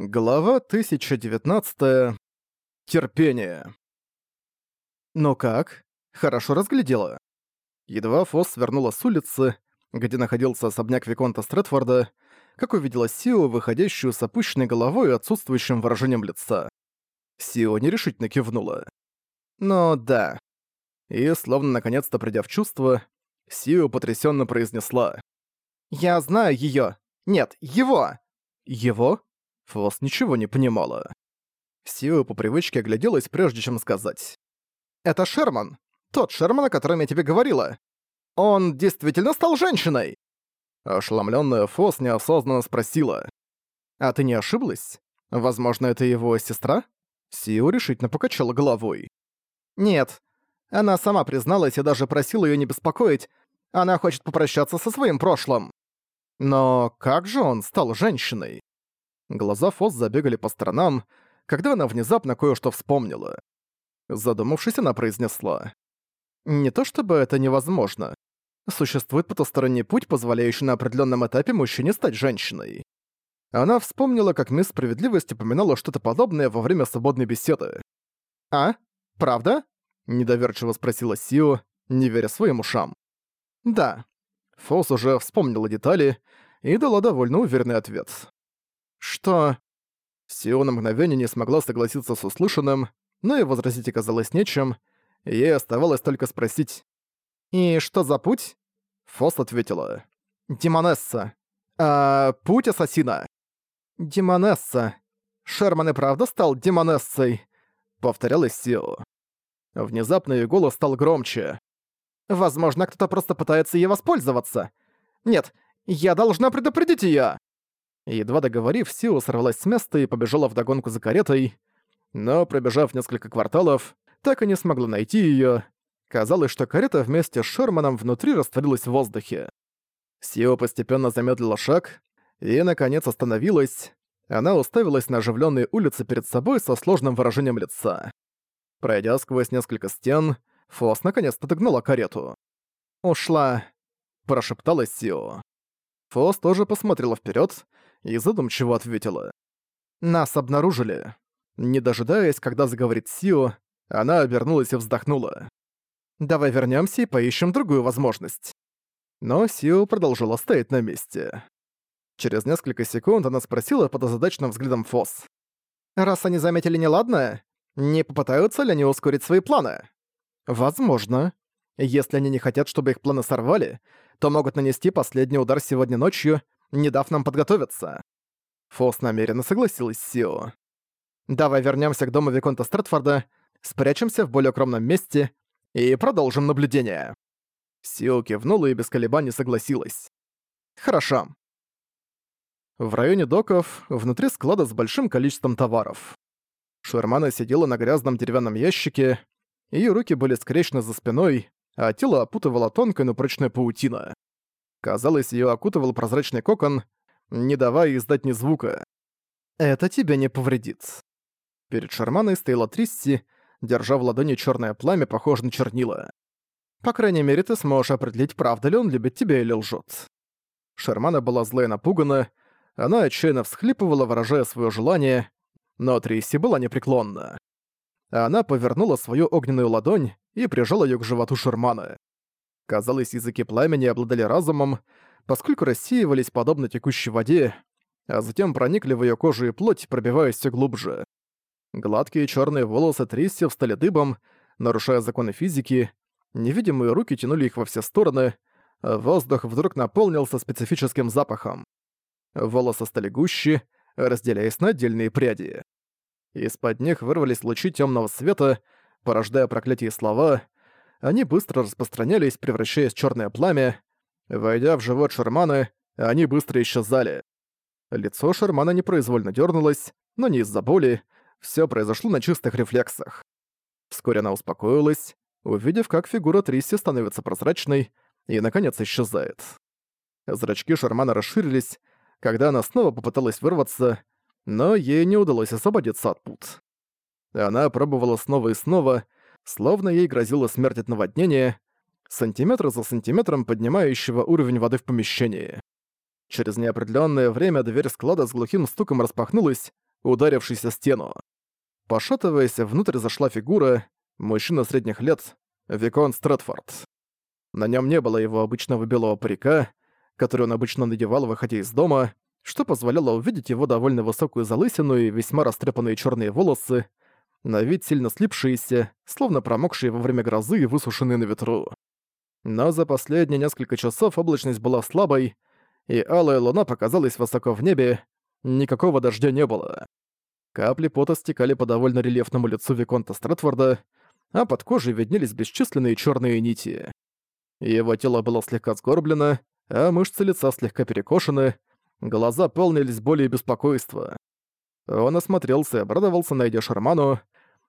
Глава 1019. Терпение. Ну как? Хорошо разглядела. Едва Фосс свернула с улицы, где находился особняк Виконта Стрэдфорда, как увидела Сио, выходящую с опущенной головой и отсутствующим выражением лица. Сио нерешительно кивнула. Ну да. И, словно наконец-то придя в чувство, Сио потрясенно произнесла. «Я знаю ее. Нет, его!» «Его?» Фос ничего не понимала. Сиу по привычке огляделась, прежде чем сказать. «Это Шерман! Тот Шерман, о котором я тебе говорила! Он действительно стал женщиной!» Ошеломленная Фос неосознанно спросила. «А ты не ошиблась? Возможно, это его сестра?» Сиу решительно покачала головой. «Нет. Она сама призналась и даже просила ее не беспокоить. Она хочет попрощаться со своим прошлым». «Но как же он стал женщиной?» Глаза Фос забегали по сторонам, когда она внезапно кое-что вспомнила. Задумавшись, она произнесла. «Не то чтобы это невозможно. Существует потусторонний путь, позволяющий на определенном этапе мужчине стать женщиной». Она вспомнила, как мисс Справедливость упоминала что-то подобное во время свободной беседы. «А? Правда?» – недоверчиво спросила Сио, не веря своим ушам. «Да». Фос уже вспомнила детали и дала довольно уверенный ответ. Что? Сио на мгновение не смогла согласиться с услышанным, но и возразить оказалось нечем, и ей оставалось только спросить. «И что за путь?» Фос ответила. Димонесса. А, путь ассасина». Димонесса. Шерман и правда стал димонессой. Повторялась Сио. Внезапно ее голос стал громче. «Возможно, кто-то просто пытается ей воспользоваться. Нет, я должна предупредить ее. Едва договорив, Сио сорвалась с места и побежала вдогонку за каретой, но, пробежав несколько кварталов, так и не смогла найти её. Казалось, что карета вместе с Шерманом внутри растворилась в воздухе. Сио постепенно замедлила шаг и, наконец, остановилась. Она уставилась на оживлённые улицы перед собой со сложным выражением лица. Пройдя сквозь несколько стен, Фос наконец-то догнала карету. «Ушла», – прошептала Сио. Фос тоже посмотрела вперед и задумчиво ответила. «Нас обнаружили». Не дожидаясь, когда заговорит Сио, она обернулась и вздохнула. «Давай вернемся и поищем другую возможность». Но Сио продолжила стоять на месте. Через несколько секунд она спросила под озадаченным взглядом Фос. «Раз они заметили неладное, не попытаются ли они ускорить свои планы?» «Возможно. Если они не хотят, чтобы их планы сорвали, то могут нанести последний удар сегодня ночью, не дав нам подготовиться». Фос намеренно согласилась с Сио. «Давай вернемся к дому Виконта Стратфорда, спрячемся в более укромном месте и продолжим наблюдение». Сио кивнула и без колебаний согласилась. «Хорошо». В районе доков, внутри склада с большим количеством товаров. Шурмана сидела на грязном деревянном ящике, ее руки были скрещены за спиной, а тело опутывала тонкая, но прочная паутина. Казалось, ее окутывал прозрачный кокон, не давая издать ни звука. «Это тебя не повредит». Перед Шарманой стояла Тристи, держа в ладони черное пламя, похожее на чернила. «По крайней мере, ты сможешь определить, правда ли он любит тебя или лжет. Шермана была злая и напугана, она отчаянно всхлипывала, выражая свое желание, но Тристи была непреклонна а она повернула свою огненную ладонь и прижала её к животу Шермана. Казалось, языки пламени обладали разумом, поскольку рассеивались подобно текущей воде, а затем проникли в её кожу и плоть, пробиваясь всё глубже. Гладкие чёрные волосы трясся встали дыбом, нарушая законы физики, невидимые руки тянули их во все стороны, а воздух вдруг наполнился специфическим запахом. Волосы стали гуще, разделяясь на отдельные пряди. Из-под них вырвались лучи темного света, порождая проклятие слова. Они быстро распространялись, превращаясь в черное пламя. Войдя в живот Шермана, они быстро исчезали. Лицо Шермана непроизвольно дернулось, но не из-за боли. Все произошло на чистых рефлексах. Вскоре она успокоилась, увидев, как фигура Трисси становится прозрачной и, наконец, исчезает. Зрачки Шармана расширились, когда она снова попыталась вырваться, но ей не удалось освободиться от пут. Она пробовала снова и снова, словно ей грозила смерть от наводнения, сантиметр за сантиметром поднимающего уровень воды в помещении. Через неопределённое время дверь склада с глухим стуком распахнулась, ударившись о стену. Пошатываясь, внутрь зашла фигура, мужчина средних лет, Викон Стрэдфорд. На нём не было его обычного белого парика, который он обычно надевал, выходя из дома, что позволяло увидеть его довольно высокую залысину и весьма растрепанные черные волосы, на вид сильно слипшиеся, словно промокшие во время грозы и высушенные на ветру. Но за последние несколько часов облачность была слабой, и алая луна показалась высоко в небе, никакого дождя не было. Капли пота стекали по довольно рельефному лицу Виконта Стратфорда, а под кожей виднелись бесчисленные черные нити. Его тело было слегка сгорблено, а мышцы лица слегка перекошены, Глаза полнились более беспокойства. Он осмотрелся и обрадовался, найдя Шарману,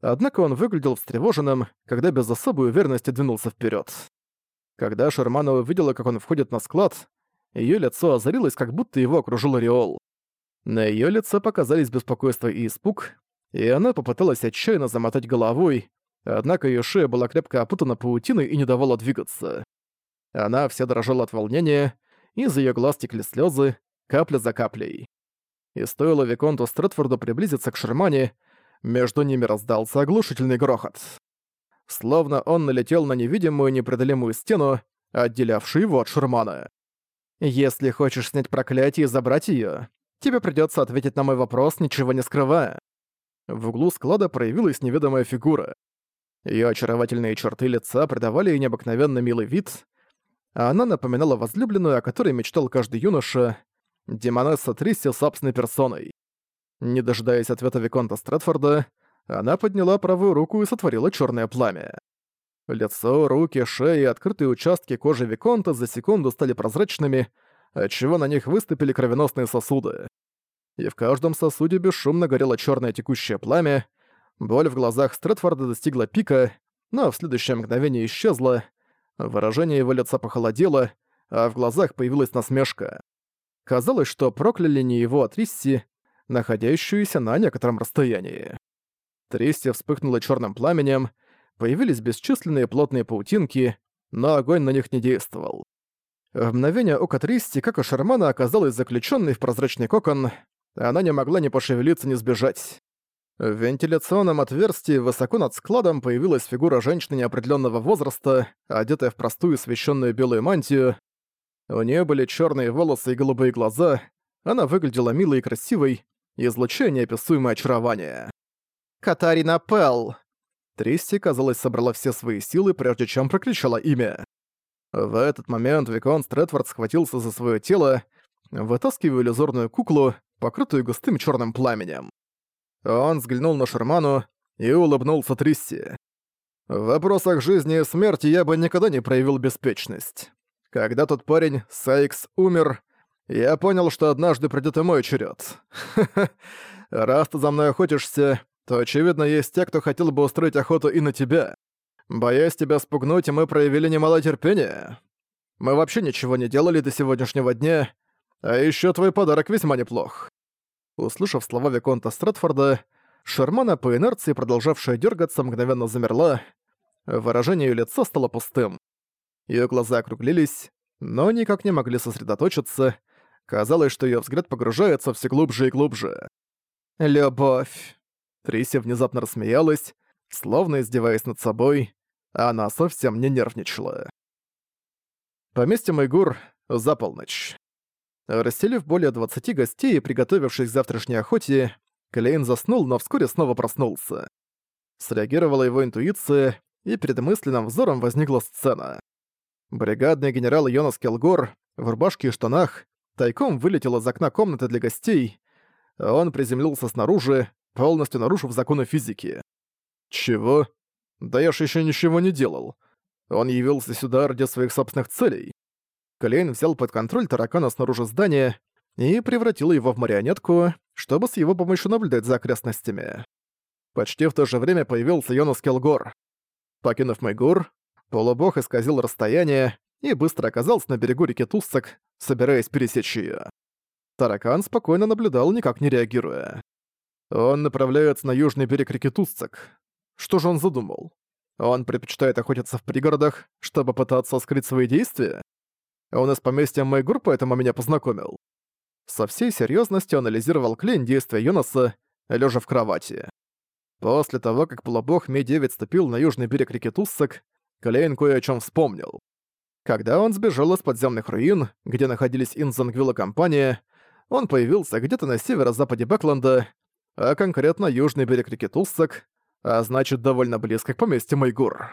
однако он выглядел встревоженным, когда без особой уверенности двинулся вперед. Когда Шармана увидела, как он входит на склад, ее лицо озарилось, как будто его окружил ореол. На ее лице показались беспокойство и испуг, и она попыталась отчаянно замотать головой, однако ее шея была крепко опутана паутиной и не давала двигаться. Она вся дрожала от волнения, из ее глаз текли слезы, капля за каплей. И стоило Виконту Стрэдфорду приблизиться к Шермане, между ними раздался оглушительный грохот. Словно он налетел на невидимую непреодолимую стену, отделявшую его от Шермана. «Если хочешь снять проклятие и забрать ее, тебе придется ответить на мой вопрос, ничего не скрывая». В углу склада проявилась неведомая фигура. Ее очаровательные черты лица придавали ей необыкновенно милый вид, а она напоминала возлюбленную, о которой мечтал каждый юноша, Демонесса Трисси собственной персоной. Не дожидаясь ответа Виконта Стрэдфорда, она подняла правую руку и сотворила черное пламя. Лицо, руки, шея и открытые участки кожи Виконта за секунду стали прозрачными, отчего на них выступили кровеносные сосуды. И в каждом сосуде бесшумно горело черное текущее пламя, боль в глазах Стрэдфорда достигла пика, но в следующее мгновение исчезла, выражение его лица похолодело, а в глазах появилась насмешка. Казалось, что прокляли не его, а тристи, находящуюся на некотором расстоянии. Тристи вспыхнула черным пламенем, появились бесчисленные плотные паутинки, но огонь на них не действовал. В мгновение ока Тристи, как и Шармана, оказалась заключенной в прозрачный кокон, она не могла ни пошевелиться, ни сбежать. В вентиляционном отверстии высоко над складом появилась фигура женщины неопределенного возраста, одетая в простую священную белую мантию, у нее были черные волосы и голубые глаза, она выглядела милой и красивой, излучая неописуемое очарование. «Катарина Пелл!» Тристи, казалось, собрала все свои силы, прежде чем прокричала имя. В этот момент Викон Стрэдфорд схватился за свое тело, вытаскивая иллюзорную куклу, покрытую густым черным пламенем. Он взглянул на Шерману и улыбнулся Тристи. «В вопросах жизни и смерти я бы никогда не проявил беспечность. Когда тот парень, Сайкс, умер, я понял, что однажды придёт и мой черед. Раз ты за мной охотишься, то, очевидно, есть те, кто хотел бы устроить охоту и на тебя. Боясь тебя спугнуть, мы проявили немало терпения. Мы вообще ничего не делали до сегодняшнего дня, а ещё твой подарок весьма неплох». Услышав слова Виконта Стратфорда, Шермана по инерции, продолжавшая дергаться, мгновенно замерла. Выражение её лица стало пустым. Её глаза округлились, но никак не могли сосредоточиться. Казалось, что её взгляд погружается все глубже и глубже. «Любовь!» Трися внезапно рассмеялась, словно издеваясь над собой, она совсем не нервничала. Поместье Майгур за полночь. Расселив более 20 гостей и приготовившись к завтрашней охоте, Клейн заснул, но вскоре снова проснулся. Среагировала его интуиция, и перед мысленным взором возникла сцена. Бригадный генерал Йонас Келгор в рубашке и штанах тайком вылетел из окна комнаты для гостей. Он приземлился снаружи, полностью нарушив законы физики. «Чего? Да я ж ещё ничего не делал. Он явился сюда ради своих собственных целей». Клейн взял под контроль таракана снаружи здания и превратил его в марионетку, чтобы с его помощью наблюдать за окрестностями. Почти в то же время появился Йонас Келгор. Покинув Майгур, Полубог исказил расстояние и быстро оказался на берегу реки Туссак, собираясь пересечь ее. Таракан спокойно наблюдал, никак не реагируя. Он направляется на южный берег реки Туссак. Что же он задумал? Он предпочитает охотиться в пригородах, чтобы пытаться скрыть свои действия? Он из поместья Майгур поэтому меня познакомил. Со всей серьезностью анализировал клин действия Юноса, лежа в кровати. После того, как полубог Ми-9 ступил на южный берег реки Туссак, Клейн кое о чем вспомнил. Когда он сбежал из подземных руин, где находились Инзангвилла компания, он появился где-то на северо-западе Бэкленда, а конкретно южный берег реки Туссак, а значит довольно близко к поместью Майгур.